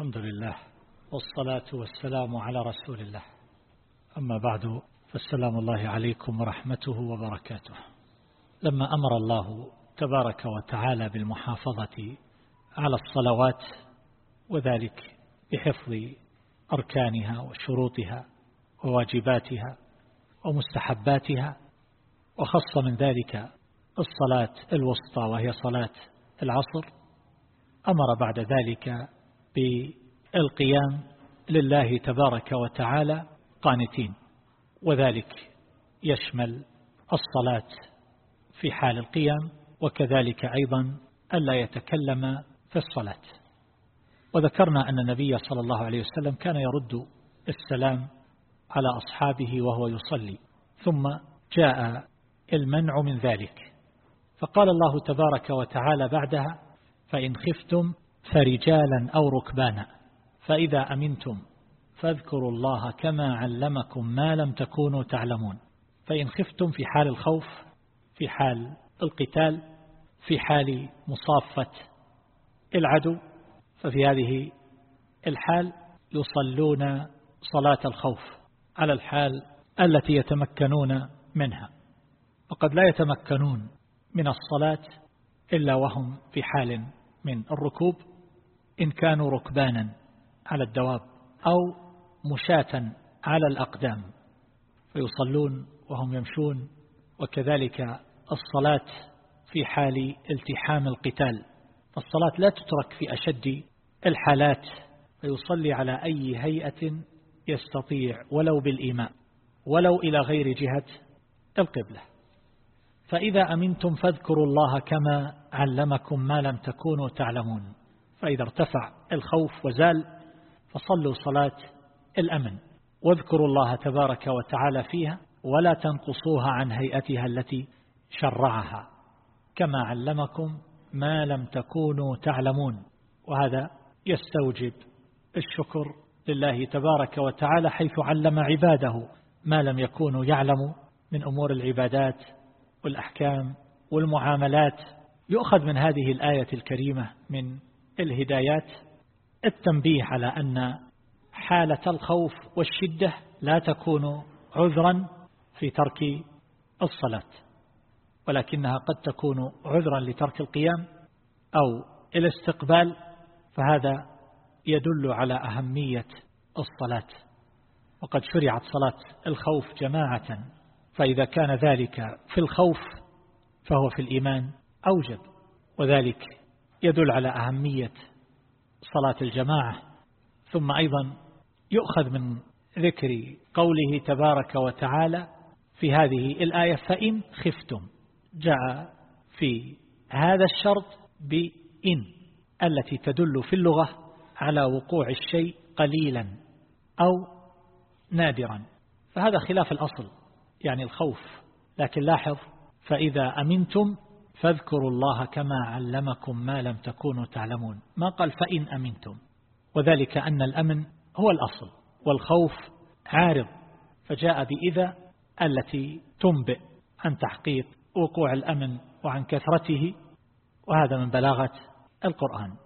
الحمد لله والصلاة والسلام على رسول الله. أما بعد فالسلام الله عليكم ورحمته وبركاته. لما أمر الله تبارك وتعالى بالمحافظة على الصلوات وذلك بحفظ أركانها وشروطها وواجباتها ومستحباتها وخص من ذلك الصلاة الوسطى وهي صلاة العصر أمر بعد ذلك بالقيام لله تبارك وتعالى قانتين وذلك يشمل الصلاة في حال القيام وكذلك أيضا ألا يتكلم في الصلاة. وذكرنا أن النبي صلى الله عليه وسلم كان يرد السلام على أصحابه وهو يصلي ثم جاء المنع من ذلك. فقال الله تبارك وتعالى بعدها فإن خفتم فرجالا أو ركبانا. فإذا أمنتم فاذكروا الله كما علمكم ما لم تكونوا تعلمون. فإن خفتم في حال الخوف في حال القتال في حال مصافة العدو ففي هذه الحال يصلون صلاة الخوف على الحال التي يتمكنون منها. وقد لا يتمكنون من الصلاة إلا وهم في حال من الركوب. إن كانوا ركبانا على الدواب أو مشاة على الأقدام. فيصلون وهم يمشون وكذلك الصلاة في حال التحام القتال. فالصلاة لا تترك في أشد الحالات فيصلي على أي هيئة يستطيع ولو بالإيماء ولو إلى غير جهة القبلة. فإذا أمنتم فاذكروا الله كما علمكم ما لم تكونوا تعلمون. فإذا ارتفع الخوف وزال فصلوا صلاة الأمن. واذكروا الله تبارك وتعالى فيها ولا تنقصوها عن هيئتها التي شرعها. كما علمكم ما لم تكونوا تعلمون. وهذا يستوجب الشكر لله تبارك وتعالى حيث علم عباده ما لم يكونوا يعلموا من أمور العبادات والأحكام والمعاملات. يؤخذ من هذه الآية الكريمة من الهدايات التنبيه على أن حالة الخوف والشدة لا تكون عذرا في ترك الصلاة ولكنها قد تكون عذرا لترك القيام أو الاستقبال فهذا يدل على أهمية الصلاة. وقد شرعت صلاة الخوف جماعة فإذا كان ذلك في الخوف فهو في الإيمان أوجب وذلك يدل على أهمية صلاة الجماعة ثم أيضا يؤخذ من ذكر قوله تبارك وتعالى في هذه الآية فإن خفتم جاء في هذا الشرط بإن التي تدل في اللغة على وقوع الشيء قليلا أو نادرا. فهذا خلاف الأصل يعني الخوف. لكن لاحظ فإذا أمنتم فاذكروا الله كما علمكم ما لم تكونوا تعلمون. ما قال فإن أمنتم. وذلك أن الأمن هو الأصل والخوف عارض. فجاء بإذا التي تنبئ عن تحقيق وقوع الأمن وعن كثرته وهذا من بلاغة القرآن.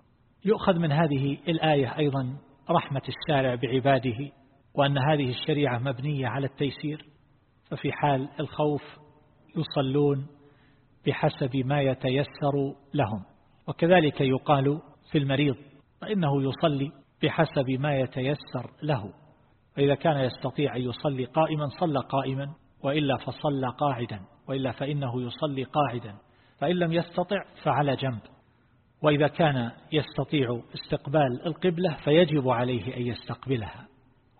يؤخذ من هذه الآية أيضا رحمة الشارع بعباده وأن هذه الشريعة مبنية على التيسير. ففي حال الخوف يصلون بحسب ما يتيسر لهم. وكذلك يقال في المريض فإنه يصلي بحسب ما يتيسر له. فإذا كان يستطيع أن يصلي قائما صلى قائما وإلا فصلى قاعدا وإلا فإنه يصلي قاعدا. فإن لم يستطع فعلى جنب. وإذا كان يستطيع استقبال القبلة فيجب عليه أن يستقبلها.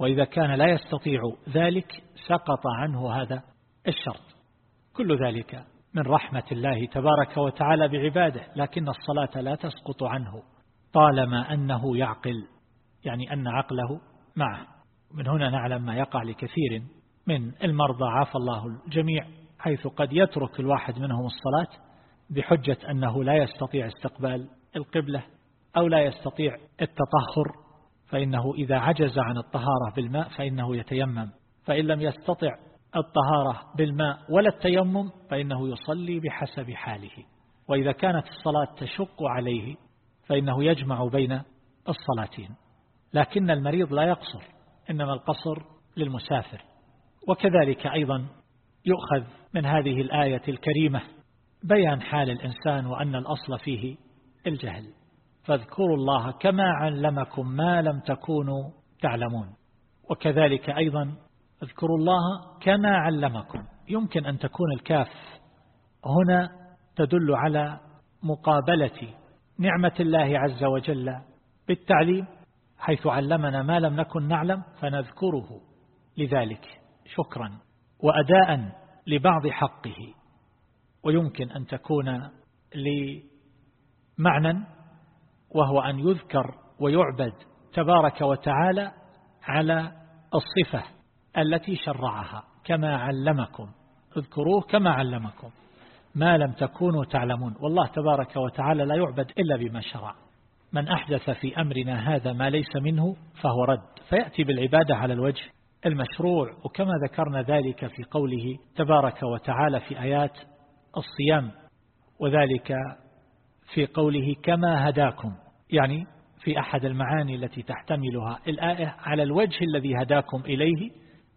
وإذا كان لا يستطيع ذلك سقط عنه هذا الشرط. كل ذلك من رحمة الله تبارك وتعالى بعباده لكن الصلاة لا تسقط عنه. طالما أنه يعقل يعني أن عقله معه. من هنا نعلم ما يقع لكثير من المرضى عافى الله الجميع حيث قد يترك الواحد منهم الصلاة بحجة أنه لا يستطيع استقبال القبلة أو لا يستطيع التطهر. فإنه إذا عجز عن الطهارة بالماء فإنه يتيمم. فإن لم يستطع الطهارة بالماء ولا التيمم فإنه يصلي بحسب حاله. وإذا كانت الصلاة تشق عليه فإنه يجمع بين الصلاتين. لكن المريض لا يقصر إنما القصر للمسافر. وكذلك أيضا يؤخذ من هذه الآية الكريمة بيان حال الإنسان وأن الأصل فيه الجهل. فاذكروا الله كما علمكم ما لم تكونوا تعلمون. وكذلك أيضا اذكروا الله كما علمكم. يمكن أن تكون الكاف هنا تدل على مقابلة نعمة الله عز وجل بالتعليم حيث علمنا ما لم نكن نعلم فنذكره لذلك. شكرا وأداء لبعض حقه. ويمكن أن تكون لمعنى وهو أن يذكر ويعبد تبارك وتعالى على الصفة. التي شرعها كما علمكم. اذكروه كما علمكم. ما لم تكونوا تعلمون. والله تبارك وتعالى لا يعبد إلا بما شرع. من أحدث في أمرنا هذا ما ليس منه فهو رد. فيأتي بالعبادة على الوجه المشروع وكما ذكرنا ذلك في قوله تبارك وتعالى في آيات الصيام وذلك في قوله كما هداكم. يعني في أحد المعاني التي تحتملها الآية على الوجه الذي هداكم إليه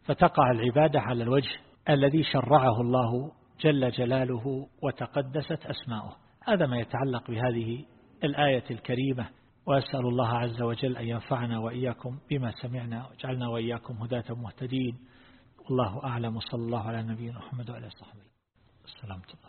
فتقع العبادة على الوجه الذي شرعه الله جل جلاله وتقدست أسماؤه. هذا ما يتعلق بهذه الآية الكريمة. وأسأل الله عز وجل أن ينفعنا وإياكم بما سمعنا وجعلنا وإياكم هداة مهتدين. والله أعلم. صلى الله على نبينا محمد وعلى صحبه السلام. عليكم